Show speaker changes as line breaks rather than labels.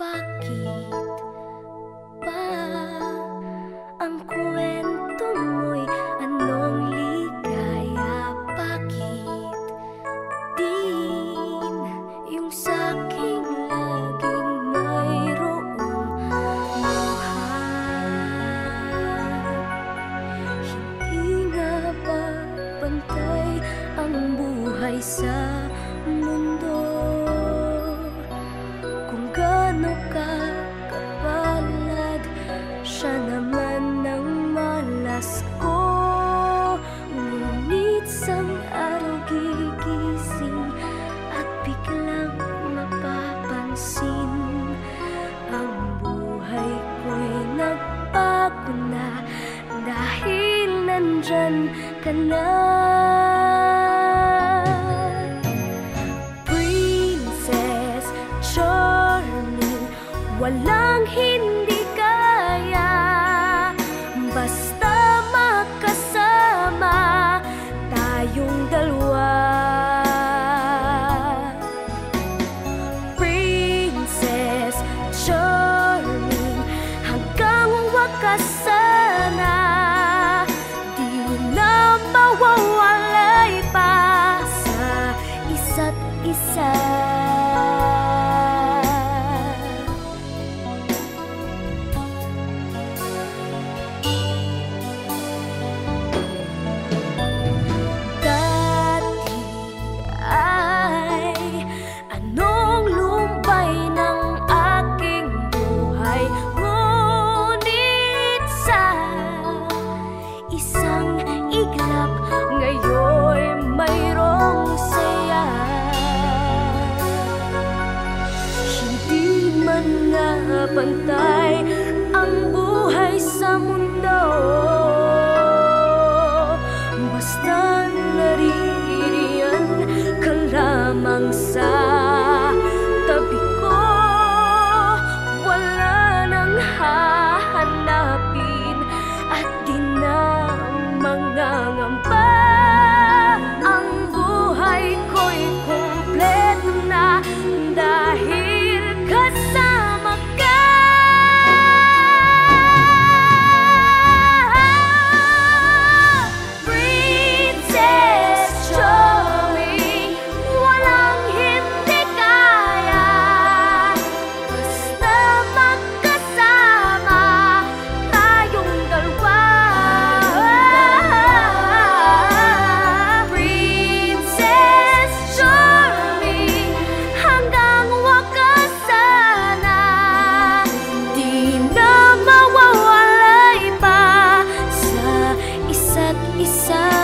Bakit ba ang kwento? sa mundo. Kung gaano ka kapalad Siya naman ang malas ko. Ngunit sang araw gigising At biglang mapapansin Ang buhay ko'y nagbago na Dahil nandyan ka na. walang hindi kaya. Basta makasama tayong dalawa. Princess Charming hanggang wakas sana Di na mawawalay pa sa isa't isa. pantay ang buhay sa mundo. Basta naririyan ka lamang sa isang